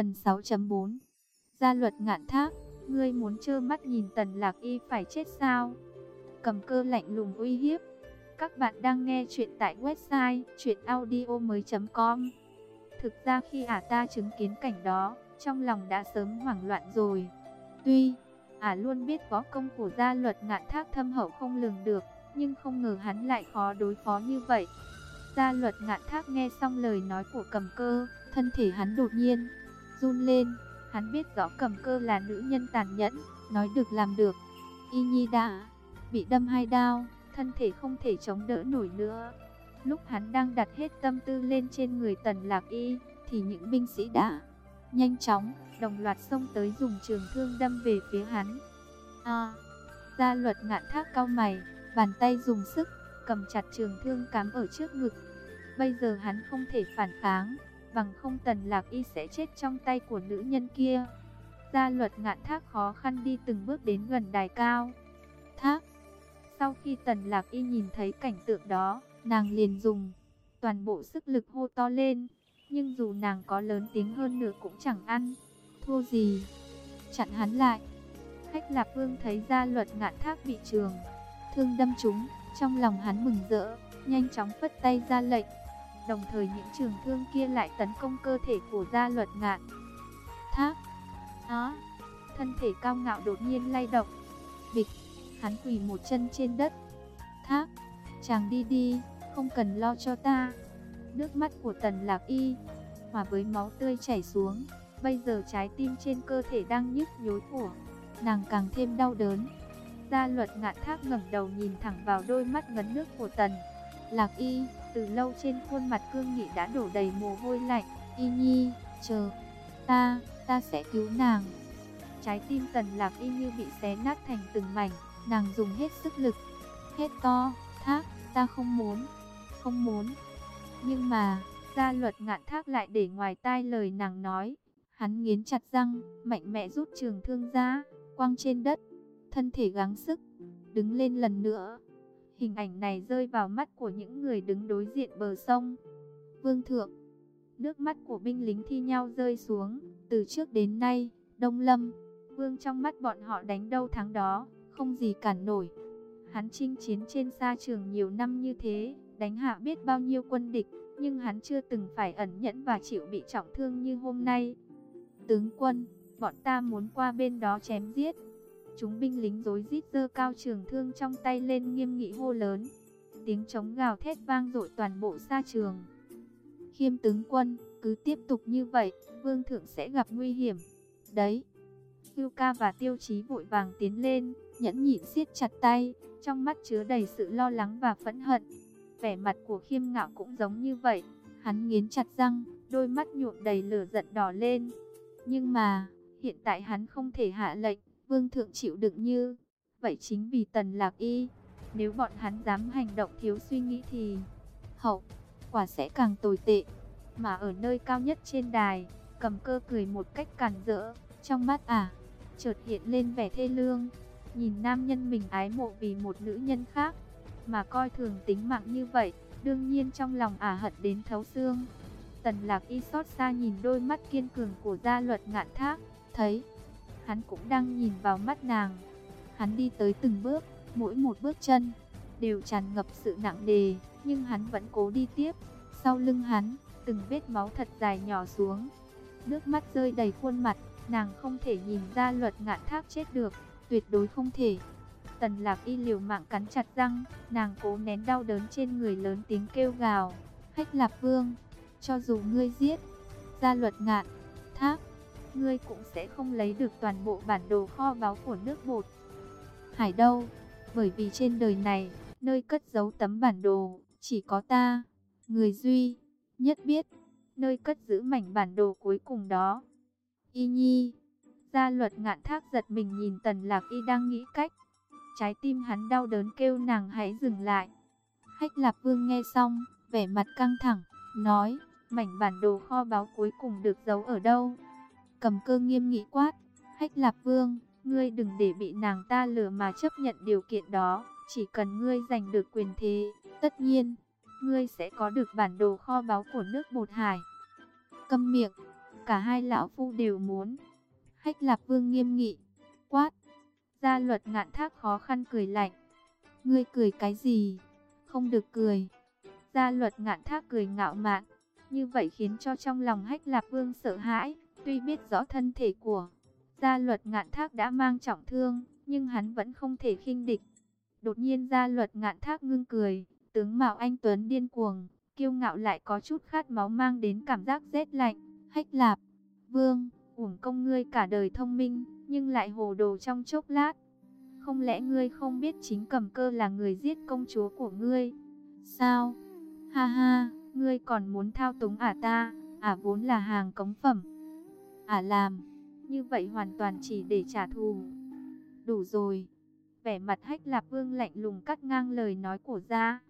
Phần 6.4 Gia luật ngạn thác, ngươi muốn trơ mắt nhìn tần lạc y phải chết sao? Cầm cơ lạnh lùng uy hiếp. Các bạn đang nghe chuyện tại website chuyenaudio.com Thực ra khi ả ta chứng kiến cảnh đó, trong lòng đã sớm hoảng loạn rồi. Tuy, ả luôn biết võ công của gia luật ngạn thác thâm hậu không lường được, nhưng không ngờ hắn lại khó đối phó như vậy. Gia luật ngạn thác nghe xong lời nói của cầm cơ, thân thể hắn đột nhiên run lên. Hắn biết rõ cầm cơ là nữ nhân tàn nhẫn, nói được làm được. Y Nhi đã bị đâm hai đao, thân thể không thể chống đỡ nổi nữa. Lúc hắn đang đặt hết tâm tư lên trên người tần lạc y, thì những binh sĩ đã nhanh chóng, đồng loạt xông tới dùng trường thương đâm về phía hắn. À, gia luật ngạn thác cao mày, bàn tay dùng sức, cầm chặt trường thương cắm ở trước ngực. Bây giờ hắn không thể phản kháng, bằng không tần lạc y sẽ chết trong tay của nữ nhân kia. Gia luật ngạn thác khó khăn đi từng bước đến gần đài cao. Thác, sau khi tần lạc y nhìn thấy cảnh tượng đó, nàng liền dùng toàn bộ sức lực hô to lên. Nhưng dù nàng có lớn tiếng hơn nữa cũng chẳng ăn, thua gì. Chặn hắn lại. Khách lạc Vương thấy gia luật ngạn thác bị trường, thương đâm trúng, trong lòng hắn mừng rỡ, nhanh chóng phất tay ra lệnh. Đồng thời những trường thương kia lại tấn công cơ thể của gia luật ngạn. Thác, á, thân thể cao ngạo đột nhiên lay động. Bịch, hắn quỳ một chân trên đất. Thác, chàng đi đi, không cần lo cho ta. Nước mắt của tần lạc y, hòa với máu tươi chảy xuống. Bây giờ trái tim trên cơ thể đang nhức nhối của, nàng càng thêm đau đớn. Gia luật ngạn thác ngẩng đầu nhìn thẳng vào đôi mắt ngấn nước của tần. Lạc y, từ lâu trên khuôn mặt cương nghị đã đổ đầy mồ hôi lạnh. Y nhi, chờ, ta, ta sẽ cứu nàng. Trái tim tần lạc y như bị xé nát thành từng mảnh, nàng dùng hết sức lực. Hết to, thác, ta không muốn, không muốn. Nhưng mà, gia luật ngạn thác lại để ngoài tai lời nàng nói. Hắn nghiến chặt răng, mạnh mẽ rút trường thương ra, quăng trên đất. Thân thể gắng sức, đứng lên lần nữa. Hình ảnh này rơi vào mắt của những người đứng đối diện bờ sông. Vương thượng, nước mắt của binh lính thi nhau rơi xuống. Từ trước đến nay, Đông Lâm, Vương trong mắt bọn họ đánh đâu thắng đó, không gì cản nổi. Hắn chinh chiến trên xa trường nhiều năm như thế, đánh hạ biết bao nhiêu quân địch, nhưng hắn chưa từng phải ẩn nhẫn và chịu bị trọng thương như hôm nay. Tướng quân, bọn ta muốn qua bên đó chém giết. Chúng binh lính rối rít giơ cao trường thương trong tay lên nghiêm nghị hô lớn. Tiếng trống gào thét vang dội toàn bộ xa trường. Khiêm tướng quân, cứ tiếp tục như vậy, vương thượng sẽ gặp nguy hiểm. Đấy. Hưu ca và tiêu chí vội vàng tiến lên, nhẫn nhịn siết chặt tay, trong mắt chứa đầy sự lo lắng và phẫn hận. Vẻ mặt của khiêm ngạo cũng giống như vậy, hắn nghiến chặt răng, đôi mắt nhuộm đầy lửa giận đỏ lên. Nhưng mà, hiện tại hắn không thể hạ lệnh, vương thượng chịu đựng như. Vậy chính vì tần lạc y, nếu bọn hắn dám hành động thiếu suy nghĩ thì hậu, quả sẽ càng tồi tệ. Mà ở nơi cao nhất trên đài, cầm cơ cười một cách càn rỡ, trong mắt à, chợt hiện lên vẻ thê lương. Nhìn nam nhân mình ái mộ vì một nữ nhân khác, mà coi thường tính mạng như vậy, đương nhiên trong lòng ả hận đến thấu xương. Tần lạc y xót xa nhìn đôi mắt kiên cường của gia luật ngạn thác, thấy, hắn cũng đang nhìn vào mắt nàng. Hắn đi tới từng bước, mỗi một bước chân, đều tràn ngập sự nặng đề, nhưng hắn vẫn cố đi tiếp. Sau lưng hắn, từng vết máu thật dài nhỏ xuống. Nước mắt rơi đầy khuôn mặt, nàng không thể nhìn ra luật ngạn thác chết được, tuyệt đối không thể. Tần lạc y liều mạng cắn chặt răng, nàng cố nén đau đớn trên người lớn tiếng kêu gào. Hách lạp vương, cho dù ngươi giết, ra luật ngạn, thác, ngươi cũng sẽ không lấy được toàn bộ bản đồ kho báu của nước bột. Hải đâu? Bởi vì trên đời này, nơi cất giấu tấm bản đồ, chỉ có ta, người duy, nhất biết, nơi cất giữ mảnh bản đồ cuối cùng đó. Y nhi, gia luật ngạn thác giật mình nhìn tần lạc y đang nghĩ cách. Trái tim hắn đau đớn kêu nàng hãy dừng lại. Hách lạp vương nghe xong, vẻ mặt căng thẳng, nói, mảnh bản đồ kho báu cuối cùng được giấu ở đâu? Cầm cơ nghiêm nghị quát, hách lạp vương, ngươi đừng để bị nàng ta lừa mà chấp nhận điều kiện đó, chỉ cần ngươi giành được quyền thế, tất nhiên, ngươi sẽ có được bản đồ kho báu của nước bột hải. Câm miệng, cả hai lão phu đều muốn. Hách Lạp Vương nghiêm nghị, quát. Gia luật ngạn thác khó khăn cười lạnh. Ngươi cười cái gì? Không được cười. Gia luật ngạn thác cười ngạo mạn. Như vậy khiến cho trong lòng hách lạp vương sợ hãi. Tuy biết rõ thân thể của gia luật ngạn thác đã mang trọng thương. Nhưng hắn vẫn không thể khinh địch. Đột nhiên gia luật ngạn thác ngưng cười. Tướng mạo anh Tuấn điên cuồng. Kiêu ngạo lại có chút khát máu mang đến cảm giác rét lạnh. Hách lạp. Vương, uổng công ngươi cả đời thông minh, nhưng lại hồ đồ trong chốc lát. Không lẽ ngươi không biết chính cầm cơ là người giết công chúa của ngươi? Sao? Ha ha, ngươi còn muốn thao túng ả ta, ả vốn là hàng cống phẩm. Ả làm, như vậy hoàn toàn chỉ để trả thù. Đủ rồi. Vẻ mặt hách lạp vương lạnh lùng cắt ngang lời nói của gia.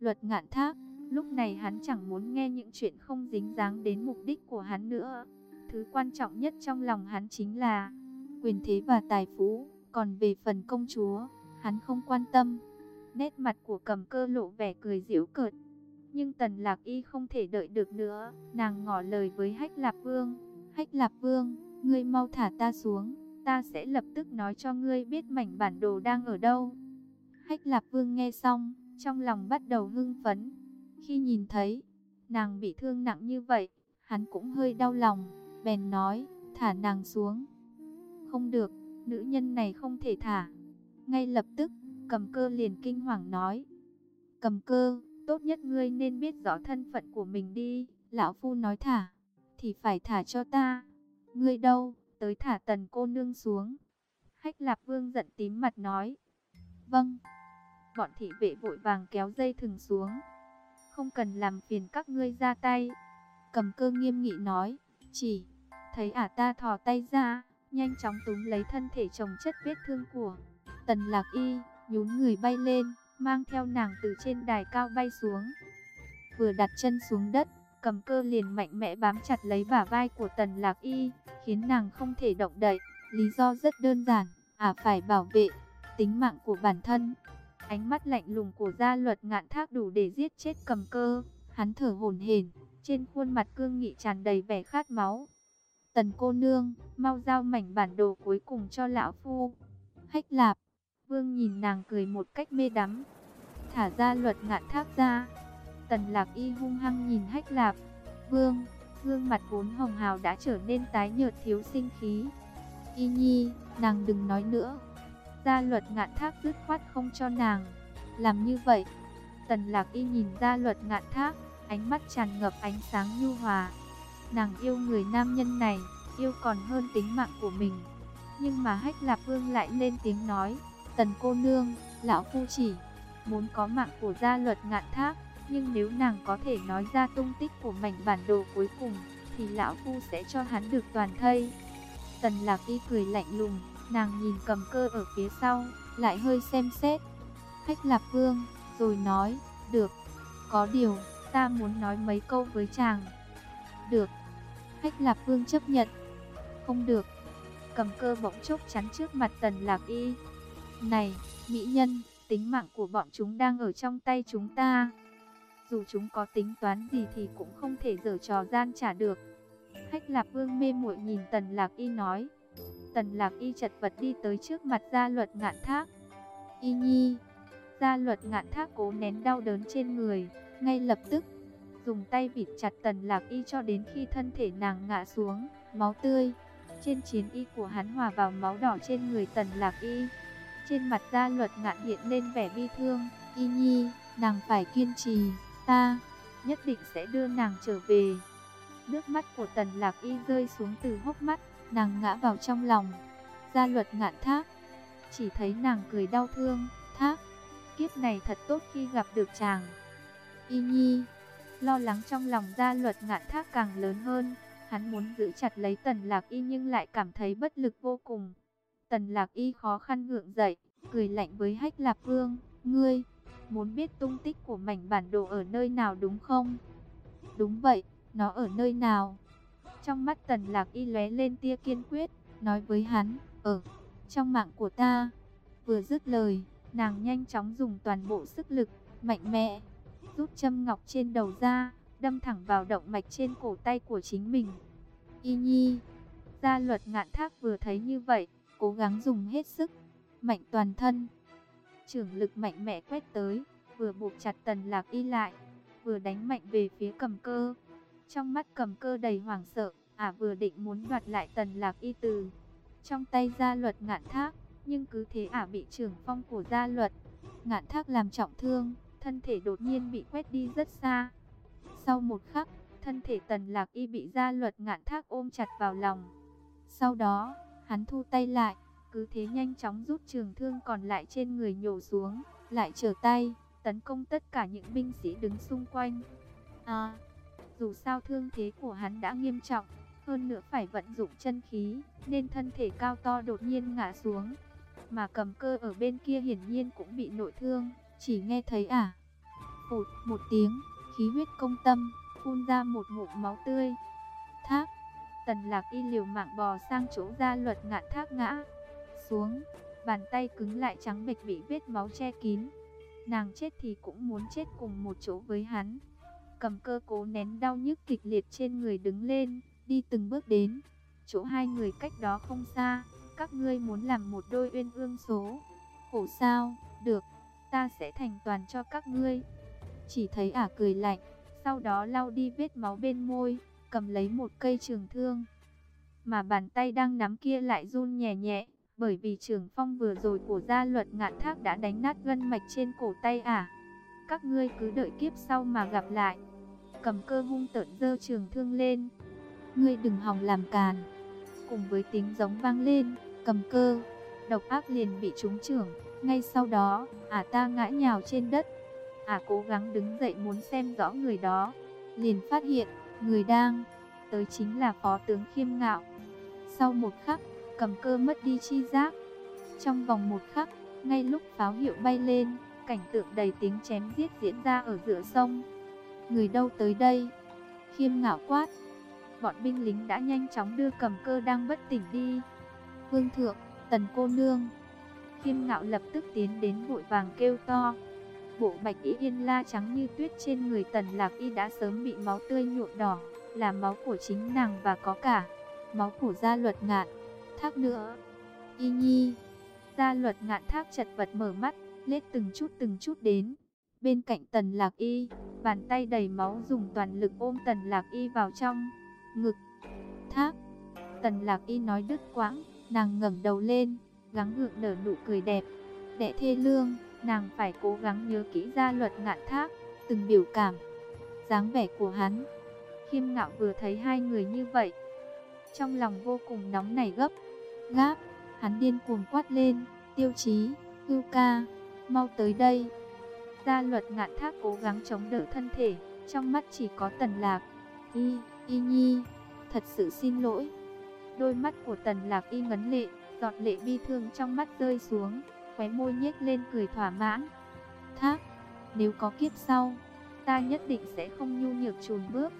Luật ngạn thác, lúc này hắn chẳng muốn nghe những chuyện không dính dáng đến mục đích của hắn nữa. Thứ quan trọng nhất trong lòng hắn chính là quyền thế và tài phú. Còn về phần công chúa, hắn không quan tâm. Nét mặt của cầm cơ lộ vẻ cười giễu cợt. Nhưng tần lạc y không thể đợi được nữa. Nàng ngỏ lời với hách lạp vương. Hách lạp vương, ngươi mau thả ta xuống. Ta sẽ lập tức nói cho ngươi biết mảnh bản đồ đang ở đâu. Hách lạp vương nghe xong, trong lòng bắt đầu hưng phấn. Khi nhìn thấy, nàng bị thương nặng như vậy, hắn cũng hơi đau lòng. Bèn nói, thả nàng xuống. Không được, nữ nhân này không thể thả. Ngay lập tức, cầm cơ liền kinh hoàng nói. Cầm cơ, tốt nhất ngươi nên biết rõ thân phận của mình đi. Lão Phu nói thả, thì phải thả cho ta. Ngươi đâu, tới thả tần cô nương xuống. Hách lạp vương giận tím mặt nói. Vâng. Bọn thị vệ vội vàng kéo dây thừng xuống. Không cần làm phiền các ngươi ra tay. Cầm cơ nghiêm nghị nói. Chỉ, thấy ả ta thò tay ra nhanh chóng túm lấy thân thể chồng chất vết thương của Tần Lạc Y, nhún người bay lên, mang theo nàng từ trên đài cao bay xuống. Vừa đặt chân xuống đất, cầm cơ liền mạnh mẽ bám chặt lấy bả vai của Tần Lạc Y, khiến nàng không thể động đậy. Lý do rất đơn giản, à phải bảo vệ tính mạng của bản thân. Ánh mắt lạnh lùng của gia luật ngạn thác đủ để giết chết cầm cơ, hắn thở hổn hển, trên khuôn mặt cương nghị tràn đầy vẻ khát máu. Tần cô nương, mau giao mảnh bản đồ cuối cùng cho lão phu. Hách lạp, vương nhìn nàng cười một cách mê đắm. Thả ra luật ngạn thác ra. Tần lạc y hung hăng nhìn hách lạp. Vương, gương mặt vốn hồng hào đã trở nên tái nhợt thiếu sinh khí. Y nhi, nàng đừng nói nữa. Gia luật ngạn thác dứt khoát không cho nàng. Làm như vậy, tần lạc y nhìn gia luật ngạn thác, ánh mắt tràn ngập ánh sáng nhu hòa. Nàng yêu người nam nhân này, yêu còn hơn tính mạng của mình. Nhưng mà Hách Lạp Vương lại lên tiếng nói, Tần cô nương, lão phu chỉ muốn có mạng của gia luật ngạn thác, nhưng nếu nàng có thể nói ra tung tích của mảnh bản đồ cuối cùng, thì lão phu sẽ cho hắn được toàn thây. Tần Lạc Y cười lạnh lùng, nàng nhìn cầm cơ ở phía sau, lại hơi xem xét. Hách Lạp Vương, rồi nói, được, có điều, ta muốn nói mấy câu với chàng. Được, Hách Lạp Vương chấp nhận. Không được. Cầm cơ bỗng chốc chắn trước mặt Tần Lạc Y. Này, mỹ nhân, tính mạng của bọn chúng đang ở trong tay chúng ta. Dù chúng có tính toán gì thì cũng không thể dở trò gian trả được. Hách Lạp Vương mê muội nhìn Tần Lạc Y nói. Tần Lạc Y chật vật đi tới trước mặt gia luật ngạn thác. Y nhi, gia luật ngạn thác cố nén đau đớn trên người, ngay lập tức dùng tay vịt chặt tần lạc y cho đến khi thân thể nàng ngã xuống, máu tươi. Trên chiến y của hắn hòa vào máu đỏ trên người tần lạc y. Trên mặt gia luật ngạn hiện lên vẻ bi thương, y nhi, nàng phải kiên trì, ta nhất định sẽ đưa nàng trở về. Nước mắt của tần lạc y rơi xuống từ hốc mắt, nàng ngã vào trong lòng. Gia luật ngạn thác, chỉ thấy nàng cười đau thương, thác, kiếp này thật tốt khi gặp được chàng. Y nhi, Lo lắng trong lòng gia luật ngạn thác càng lớn hơn. Hắn muốn giữ chặt lấy tần lạc y nhưng lại cảm thấy bất lực vô cùng. Tần lạc y khó khăn gượng dậy, cười lạnh với hách lạp vương. Ngươi, muốn biết tung tích của mảnh bản đồ ở nơi nào đúng không? Đúng vậy, nó ở nơi nào? Trong mắt tần lạc y lóe lên tia kiên quyết, nói với hắn, ở trong mạng của ta. Vừa dứt lời, nàng nhanh chóng dùng toàn bộ sức lực, mạnh mẽ, rút châm ngọc trên đầu ra, đâm thẳng vào động mạch trên cổ tay của chính mình. Y Nhi, gia luật ngạn thác vừa thấy như vậy, cố gắng dùng hết sức, mạnh toàn thân. Trưởng lực mạnh mẽ quét tới, vừa buộc chặt tần lạc y lại, vừa đánh mạnh về phía cầm cơ. Trong mắt cầm cơ đầy hoảng sợ, ả vừa định muốn đoạt lại tần lạc y từ. Trong tay gia luật ngạn thác, nhưng cứ thế ả bị trưởng phong của gia luật. Ngạn thác làm trọng thương, thân thể đột nhiên bị quét đi rất xa. Sau một khắc, thân thể tần lạc y bị gia luật ngạn thác ôm chặt vào lòng. Sau đó, hắn thu tay lại, cứ thế nhanh chóng rút trường thương còn lại trên người nhổ xuống, lại trở tay, tấn công tất cả những binh sĩ đứng xung quanh. À, dù sao thương thế của hắn đã nghiêm trọng, hơn nữa phải vận dụng chân khí, nên thân thể cao to đột nhiên ngã xuống. Mà cầm cơ ở bên kia hiển nhiên cũng bị nội thương, chỉ nghe thấy à, phụt một tiếng, khí huyết công tâm, phun ra một ngụm máu tươi. Thác, tần lạc y liều mạng bò sang chỗ ra luật ngạn thác ngã. Xuống, bàn tay cứng lại trắng bệch bị vết máu che kín. Nàng chết thì cũng muốn chết cùng một chỗ với hắn. Cầm cơ cố nén đau nhức kịch liệt trên người đứng lên, đi từng bước đến. Chỗ hai người cách đó không xa, các ngươi muốn làm một đôi uyên ương số. Khổ sao, được, ta sẽ thành toàn cho các ngươi. Chỉ thấy ả cười lạnh, sau đó lau đi vết máu bên môi, cầm lấy một cây trường thương. Mà bàn tay đang nắm kia lại run nhẹ nhẹ, bởi vì trường phong vừa rồi của gia luật ngạn thác đã đánh nát gân mạch trên cổ tay à Các ngươi cứ đợi kiếp sau mà gặp lại. Cầm cơ hung tợn dơ trường thương lên. Ngươi đừng hòng làm càn. Cùng với tiếng giống vang lên, cầm cơ, độc ác liền bị trúng trưởng. Ngay sau đó, ả ta ngã nhào trên đất. Ả cố gắng đứng dậy muốn xem rõ người đó. Liền phát hiện, người đang tới chính là phó tướng khiêm ngạo. Sau một khắc, cầm cơ mất đi chi giác. Trong vòng một khắc, ngay lúc pháo hiệu bay lên, cảnh tượng đầy tiếng chém giết diễn ra ở giữa sông. Người đâu tới đây? Khiêm ngạo quát. Bọn binh lính đã nhanh chóng đưa cầm cơ đang bất tỉnh đi. Vương thượng, tần cô nương. Khiêm ngạo lập tức tiến đến vội vàng kêu to. Bộ bạch y yên la trắng như tuyết trên người tần lạc y đã sớm bị máu tươi nhuộm đỏ, là máu của chính nàng và có cả máu của gia luật ngạn thác nữa. Y nhi, gia luật ngạn thác chật vật mở mắt, lết từng chút từng chút đến. Bên cạnh tần lạc y, bàn tay đầy máu dùng toàn lực ôm tần lạc y vào trong, ngực. Thác, tần lạc y nói đứt quãng, nàng ngẩng đầu lên, gắng gượng nở nụ cười đẹp. Đệ thê lương, nàng phải cố gắng nhớ kỹ gia luật ngạn thác, từng biểu cảm, dáng vẻ của hắn. Khiêm ngạo vừa thấy hai người như vậy, trong lòng vô cùng nóng nảy gấp, gáp, hắn điên cuồng quát lên, tiêu chí, hưu ca, mau tới đây. Gia luật ngạn thác cố gắng chống đỡ thân thể, trong mắt chỉ có tần lạc, y, y nhi, thật sự xin lỗi. Đôi mắt của tần lạc y ngấn lệ, giọt lệ bi thương trong mắt rơi xuống, khóe môi nhếch lên cười thỏa mãn. Thác, nếu có kiếp sau, ta nhất định sẽ không nhu nhược chùn bước.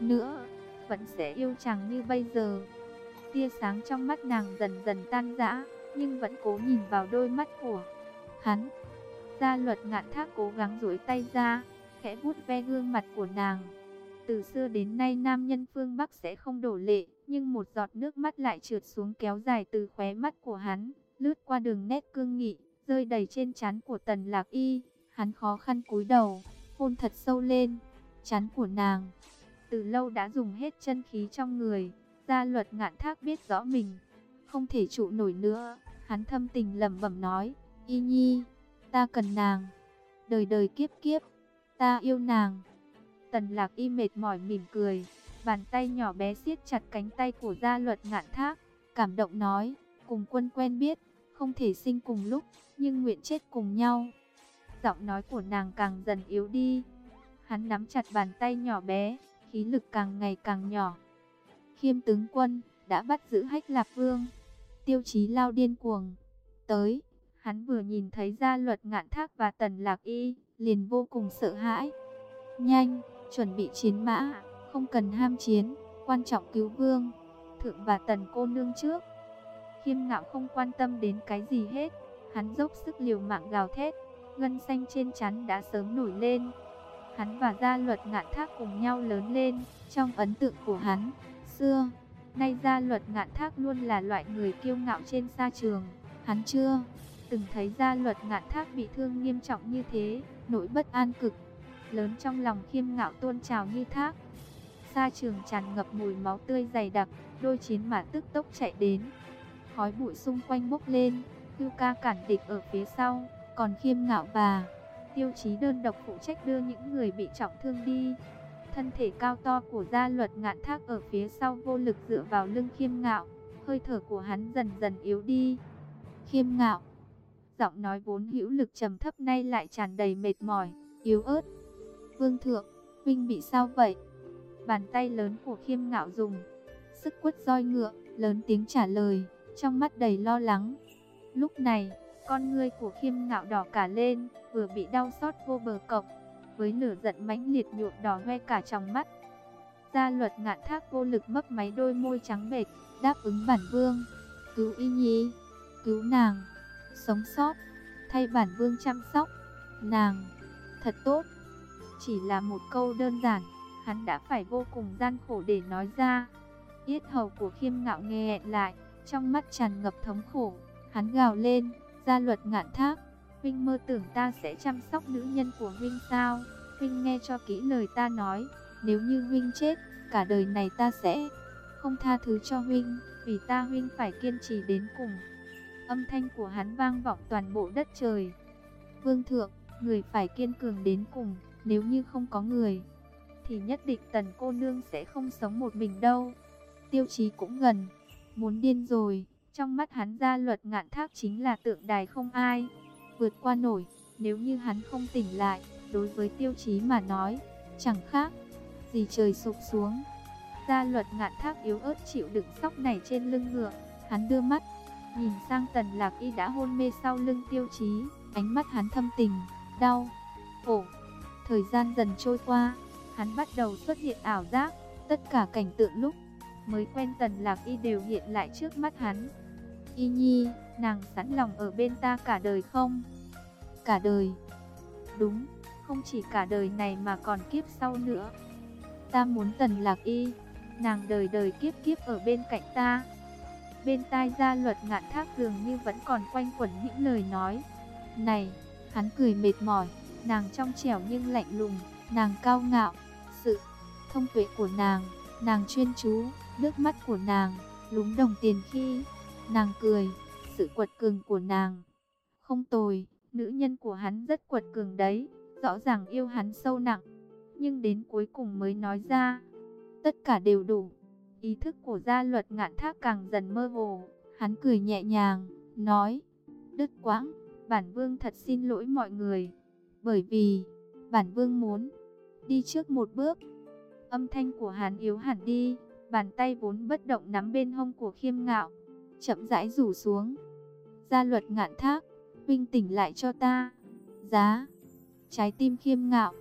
Nữa, vẫn sẽ yêu chàng như bây giờ tia sáng trong mắt nàng dần dần tan rã, nhưng vẫn cố nhìn vào đôi mắt của hắn. Gia luật ngạn thác cố gắng duỗi tay ra, khẽ vuốt ve gương mặt của nàng. Từ xưa đến nay nam nhân phương Bắc sẽ không đổ lệ, nhưng một giọt nước mắt lại trượt xuống kéo dài từ khóe mắt của hắn, lướt qua đường nét cương nghị, rơi đầy trên trán của tần lạc y. Hắn khó khăn cúi đầu, hôn thật sâu lên, chán của nàng. Từ lâu đã dùng hết chân khí trong người, Gia luật ngạn thác biết rõ mình, không thể trụ nổi nữa. Hắn thâm tình lẩm bẩm nói, y nhi, ta cần nàng, đời đời kiếp kiếp, ta yêu nàng. Tần lạc y mệt mỏi mỉm cười, bàn tay nhỏ bé siết chặt cánh tay của gia luật ngạn thác, cảm động nói, cùng quân quen biết, không thể sinh cùng lúc, nhưng nguyện chết cùng nhau. Giọng nói của nàng càng dần yếu đi, hắn nắm chặt bàn tay nhỏ bé, khí lực càng ngày càng nhỏ. Khiêm tướng quân đã bắt giữ Hách Lạp Vương. Tiêu chí lao điên cuồng. Tới, hắn vừa nhìn thấy gia luật ngạn thác và tần lạc y, liền vô cùng sợ hãi. Nhanh, chuẩn bị chiến mã, không cần ham chiến, quan trọng cứu vương. Thượng và tần cô nương trước. Khiêm ngạo không quan tâm đến cái gì hết, hắn dốc sức liều mạng gào thét, gân xanh trên chắn đã sớm nổi lên. Hắn và gia luật ngạn thác cùng nhau lớn lên, trong ấn tượng của hắn, xưa, Nay gia luật ngạn thác luôn là loại người kiêu ngạo trên sa trường. Hắn chưa từng thấy gia luật ngạn thác bị thương nghiêm trọng như thế, nỗi bất an cực. Lớn trong lòng khiêm ngạo tuôn trào như thác. Sa trường tràn ngập mùi máu tươi dày đặc, đôi chiến mã tức tốc chạy đến. Khói bụi xung quanh bốc lên, Hưu ca cản địch ở phía sau, còn khiêm ngạo và tiêu chí đơn độc phụ trách đưa những người bị trọng thương đi. Thân thể cao to của gia luật ngạn thác ở phía sau vô lực dựa vào lưng khiêm ngạo, hơi thở của hắn dần dần yếu đi. Khiêm ngạo, giọng nói vốn hữu lực trầm thấp nay lại tràn đầy mệt mỏi, yếu ớt. Vương thượng, huynh bị sao vậy? Bàn tay lớn của khiêm ngạo dùng, sức quất roi ngựa, lớn tiếng trả lời, trong mắt đầy lo lắng. Lúc này, con ngươi của khiêm ngạo đỏ cả lên, vừa bị đau xót vô bờ cọc, với lửa giận mãnh liệt nhuộm đỏ hoe cả trong mắt. Gia luật ngạn thác vô lực mấp máy đôi môi trắng bệch, đáp ứng bản vương, cứu y nhi, cứu nàng, sống sót, thay bản vương chăm sóc, nàng, thật tốt. Chỉ là một câu đơn giản, hắn đã phải vô cùng gian khổ để nói ra. Yết hầu của khiêm ngạo nghe lại, trong mắt tràn ngập thống khổ. Hắn gào lên, gia luật ngạn thác, Huynh mơ tưởng ta sẽ chăm sóc nữ nhân của Huynh sao? Huynh nghe cho kỹ lời ta nói, nếu như Huynh chết, cả đời này ta sẽ không tha thứ cho Huynh, vì ta Huynh phải kiên trì đến cùng. Âm thanh của hắn vang vọng toàn bộ đất trời. Vương thượng, người phải kiên cường đến cùng, nếu như không có người, thì nhất định tần cô nương sẽ không sống một mình đâu. Tiêu chí cũng gần, muốn điên rồi. Trong mắt hắn gia luật ngạn thác chính là tượng đài không ai vượt qua nổi. Nếu như hắn không tỉnh lại, đối với tiêu chí mà nói, chẳng khác gì trời sụp xuống. Gia luật ngạn thác yếu ớt chịu đựng sóc này trên lưng ngựa. Hắn đưa mắt, nhìn sang tần lạc y đã hôn mê sau lưng tiêu chí. Ánh mắt hắn thâm tình, đau, khổ. Thời gian dần trôi qua, hắn bắt đầu xuất hiện ảo giác. Tất cả cảnh tượng lúc mới quen tần lạc y đều hiện lại trước mắt hắn. Y Nhi, nàng sẵn lòng ở bên ta cả đời không? Cả đời. Đúng, không chỉ cả đời này mà còn kiếp sau nữa. Ta muốn tần lạc y, nàng đời đời kiếp kiếp ở bên cạnh ta. Bên tai gia luật ngạn thác dường như vẫn còn quanh quẩn những lời nói. Này, hắn cười mệt mỏi, nàng trong trẻo nhưng lạnh lùng, nàng cao ngạo, sự thông tuệ của nàng, nàng chuyên chú, nước mắt của nàng, lúng đồng tiền khi Nàng cười, sự quật cường của nàng. Không tồi, nữ nhân của hắn rất quật cường đấy, rõ ràng yêu hắn sâu nặng. Nhưng đến cuối cùng mới nói ra, tất cả đều đủ. Ý thức của gia luật ngạn thác càng dần mơ hồ, hắn cười nhẹ nhàng, nói, đứt quãng, bản vương thật xin lỗi mọi người. Bởi vì, bản vương muốn đi trước một bước. Âm thanh của hắn yếu hẳn đi, bàn tay vốn bất động nắm bên hông của khiêm ngạo, chậm rãi rủ xuống. Gia luật ngạn thác, vinh tỉnh lại cho ta. Giá, trái tim khiêm ngạo,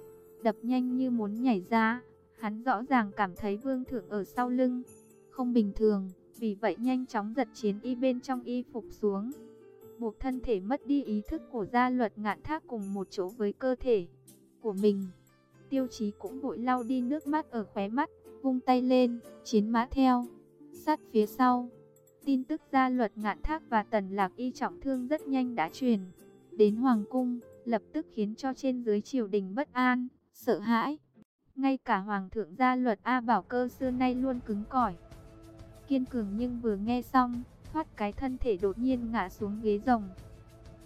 đập nhanh như muốn nhảy ra. Hắn rõ ràng cảm thấy vương thượng ở sau lưng, không bình thường, vì vậy nhanh chóng giật chiến y bên trong y phục xuống. Buộc thân thể mất đi ý thức của gia luật ngạn thác cùng một chỗ với cơ thể của mình. Tiêu chí cũng vội lau đi nước mắt ở khóe mắt, vung tay lên, chiến mã theo, sát phía sau. Tin tức gia luật ngạn thác và tần lạc y trọng thương rất nhanh đã truyền đến Hoàng Cung, lập tức khiến cho trên dưới triều đình bất an, sợ hãi. Ngay cả Hoàng thượng gia luật A Bảo Cơ xưa nay luôn cứng cỏi. Kiên cường nhưng vừa nghe xong, thoát cái thân thể đột nhiên ngã xuống ghế rồng.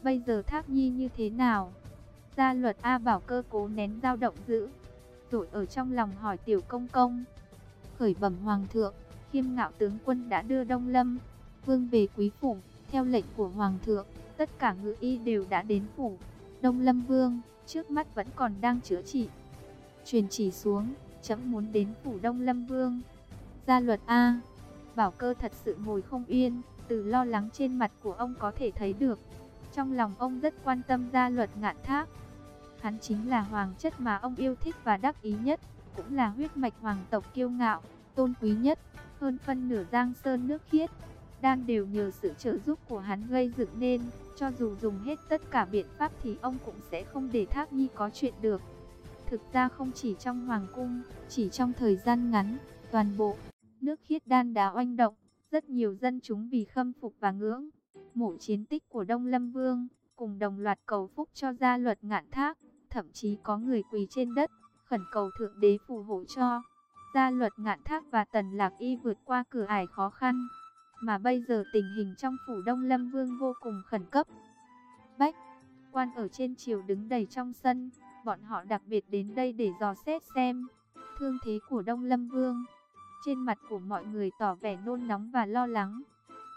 Bây giờ Thác Nhi như thế nào? Gia luật A Bảo Cơ cố nén dao động dữ, rồi ở trong lòng hỏi tiểu công công. Khởi bẩm Hoàng thượng, khiêm ngạo tướng quân đã đưa Đông Lâm, Vương về quý phủ, theo lệnh của Hoàng thượng, tất cả ngự y đều đã đến phủ. Đông Lâm Vương, trước mắt vẫn còn đang chữa trị. Truyền chỉ xuống, chấm muốn đến phủ Đông Lâm Vương. Gia luật A, bảo cơ thật sự ngồi không yên, từ lo lắng trên mặt của ông có thể thấy được. Trong lòng ông rất quan tâm gia luật ngạn thác. Hắn chính là hoàng chất mà ông yêu thích và đắc ý nhất, cũng là huyết mạch hoàng tộc kiêu ngạo, tôn quý nhất hơn phân nửa giang sơn nước khiết. Đan đều nhờ sự trợ giúp của hắn gây dựng nên, cho dù dùng hết tất cả biện pháp thì ông cũng sẽ không để Thác Nhi có chuyện được. Thực ra không chỉ trong Hoàng Cung, chỉ trong thời gian ngắn, toàn bộ nước khiết đan đá oanh động, rất nhiều dân chúng vì khâm phục và ngưỡng mộ chiến tích của Đông Lâm Vương, cùng đồng loạt cầu phúc cho gia luật ngạn thác, thậm chí có người quỳ trên đất, khẩn cầu Thượng Đế phù hộ cho. Gia luật ngạn thác và tần lạc y vượt qua cửa ải khó khăn, mà bây giờ tình hình trong phủ Đông Lâm Vương vô cùng khẩn cấp. Bách, quan ở trên triều đứng đầy trong sân, bọn họ đặc biệt đến đây để dò xét xem thương thế của Đông Lâm Vương. Trên mặt của mọi người tỏ vẻ nôn nóng và lo lắng.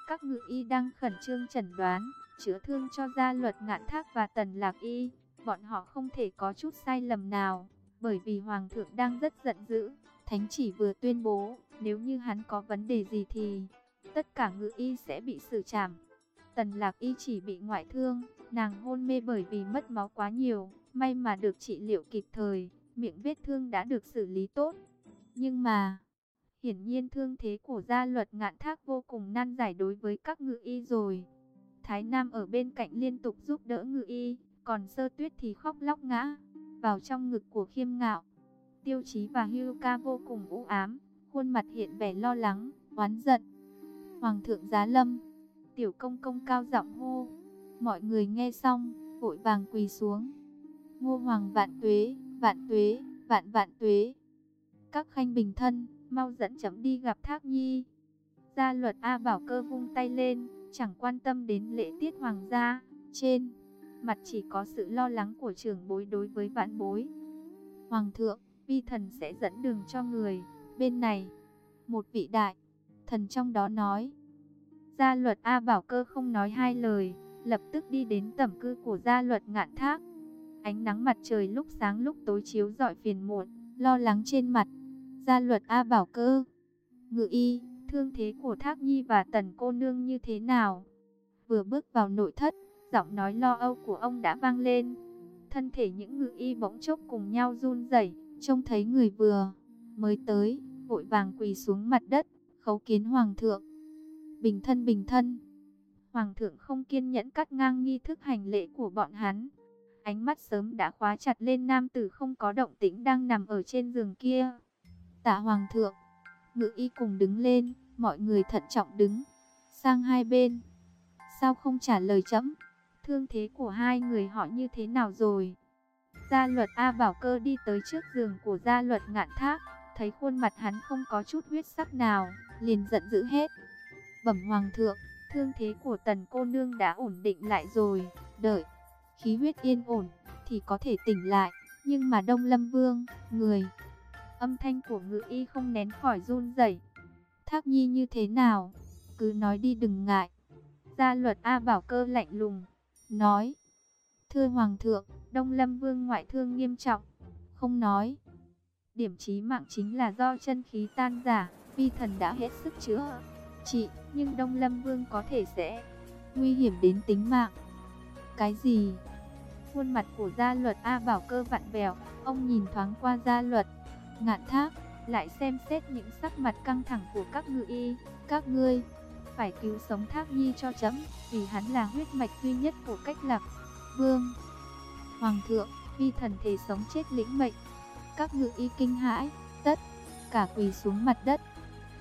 Các ngự y đang khẩn trương chẩn đoán, chữa thương cho gia luật ngạn thác và tần lạc y. Bọn họ không thể có chút sai lầm nào, bởi vì Hoàng thượng đang rất giận dữ. Thánh chỉ vừa tuyên bố, nếu như hắn có vấn đề gì thì tất cả ngự y sẽ bị xử trảm. Tần lạc y chỉ bị ngoại thương, nàng hôn mê bởi vì mất máu quá nhiều, may mà được trị liệu kịp thời, miệng vết thương đã được xử lý tốt. Nhưng mà, hiển nhiên thương thế của gia luật ngạn thác vô cùng nan giải đối với các ngự y rồi. Thái Nam ở bên cạnh liên tục giúp đỡ ngự y, còn sơ tuyết thì khóc lóc ngã, vào trong ngực của khiêm ngạo. Tiêu chí và Hyuka ca vô cùng u ám, khuôn mặt hiện vẻ lo lắng, oán giận. Hoàng thượng giá lâm, tiểu công công cao giọng hô. Mọi người nghe xong, vội vàng quỳ xuống. Ngô hoàng vạn tuế, vạn tuế, vạn vạn tuế. Các khanh bình thân, mau dẫn chấm đi gặp Thác Nhi. Gia luật A Bảo Cơ vung tay lên, chẳng quan tâm đến lễ tiết hoàng gia. Trên mặt chỉ có sự lo lắng của trưởng bối đối với vạn bối. Hoàng thượng, vi thần sẽ dẫn đường cho người. Bên này, một vị đại thần trong đó nói. Gia luật A Bảo Cơ không nói hai lời, lập tức đi đến tẩm cư của gia luật ngạn thác. Ánh nắng mặt trời lúc sáng lúc tối chiếu rọi phiền muộn, lo lắng trên mặt. Gia luật A Bảo Cơ, ngự y, thương thế của Thác Nhi và Tần cô nương như thế nào? Vừa bước vào nội thất, giọng nói lo âu của ông đã vang lên. Thân thể những ngự y bỗng chốc cùng nhau run rẩy, trông thấy người vừa mới tới, vội vàng quỳ xuống mặt đất, khấu kiến hoàng thượng. Bình thân bình thân. Hoàng thượng không kiên nhẫn cắt ngang nghi thức hành lễ của bọn hắn. Ánh mắt sớm đã khóa chặt lên nam tử không có động tĩnh đang nằm ở trên giường kia. Tạ hoàng thượng, ngự y cùng đứng lên, mọi người thận trọng đứng, sang hai bên. Sao không trả lời chấm? Thương thế của hai người họ như thế nào rồi? Gia luật A Bảo Cơ đi tới trước giường của gia luật ngạn thác, thấy khuôn mặt hắn không có chút huyết sắc nào, liền giận dữ hết. Bẩm hoàng thượng, thương thế của tần cô nương đã ổn định lại rồi, đợi, khí huyết yên ổn, thì có thể tỉnh lại. Nhưng mà Đông Lâm Vương, người, âm thanh của ngự y không nén khỏi run rẩy. Thác nhi như thế nào? Cứ nói đi đừng ngại. Gia luật A Bảo Cơ lạnh lùng, nói. Thưa Hoàng thượng, Đông Lâm Vương ngoại thương nghiêm trọng, không nói. Điểm chí mạng chính là do chân khí tan giả, vi thần đã hết sức chữa trị, nhưng Đông Lâm Vương có thể sẽ nguy hiểm đến tính mạng. Cái gì? Khuôn mặt của gia luật A Bảo Cơ vặn vẹo, ông nhìn thoáng qua gia luật, ngạn thác, lại xem xét những sắc mặt căng thẳng của các ngự y, các ngươi phải cứu sống Thác Nhi cho chấm, vì hắn là huyết mạch duy nhất của cách lạc. Vương, Hoàng thượng, vi thần thể sống chết lĩnh mệnh. Các ngự y kinh hãi, tất cả quỳ xuống mặt đất.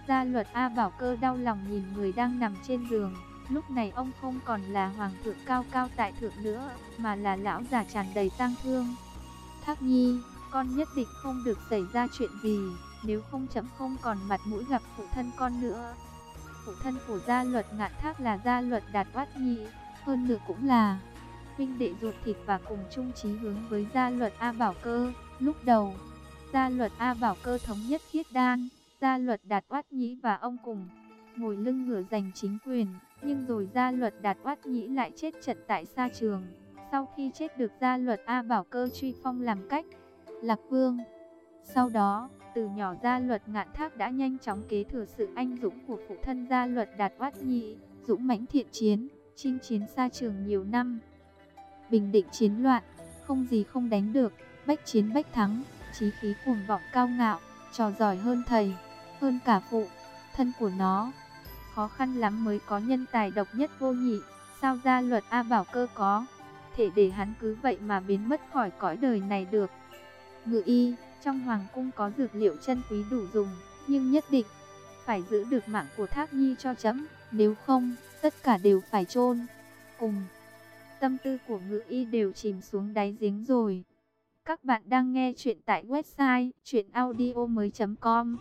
Gia luật A Bảo Cơ đau lòng nhìn người đang nằm trên giường. Lúc này ông không còn là hoàng thượng cao cao tại thượng nữa, mà là lão già tràn đầy tang thương. Thác Nhi, con nhất định không được xảy ra chuyện gì, nếu không chấm không còn mặt mũi gặp phụ thân con nữa. Phụ thân của gia luật ngạn thác là gia luật đạt oát nhi hơn nữa cũng là huynh đệ ruột thịt và cùng chung chí hướng với gia luật A Bảo Cơ. Lúc đầu, gia luật A Bảo Cơ thống nhất khiết đan, gia luật đạt oát nhĩ và ông cùng ngồi lưng ngửa giành chính quyền, nhưng rồi gia luật đạt oát nhĩ lại chết trận tại sa trường. Sau khi chết được gia luật A Bảo Cơ truy phong làm cách, Lạc Vương. Sau đó, từ nhỏ gia luật ngạn thác đã nhanh chóng kế thừa sự anh dũng của phụ thân gia luật đạt oát nhĩ, dũng mãnh thiện chiến, chinh chiến xa trường nhiều năm. Bình định chiến loạn, không gì không đánh được, bách chiến bách thắng, chí khí cuồng vọng cao ngạo, trò giỏi hơn thầy, hơn cả phụ, thân của nó. Khó khăn lắm mới có nhân tài độc nhất vô nhị, sao ra luật A Bảo Cơ có, thể để hắn cứ vậy mà biến mất khỏi cõi đời này được. Ngự y, trong hoàng cung có dược liệu chân quý đủ dùng, nhưng nhất định phải giữ được mạng của Thác Nhi cho chấm, nếu không, tất cả đều phải chôn. Cùng, tâm tư của ngự y đều chìm xuống đáy giếng rồi. Các bạn đang nghe chuyện tại website chuyenaudio.com